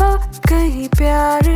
पा कहीं प्यार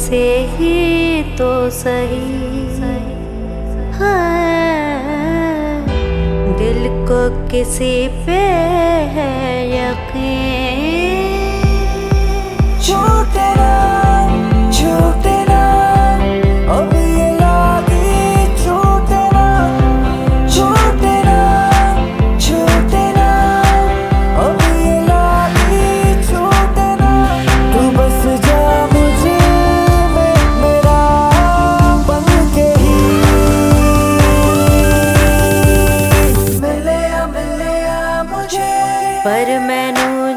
से ही तो सही हाँ, दिल को किसी पे है यकीन। ਪਰ ਮੈਨੂੰ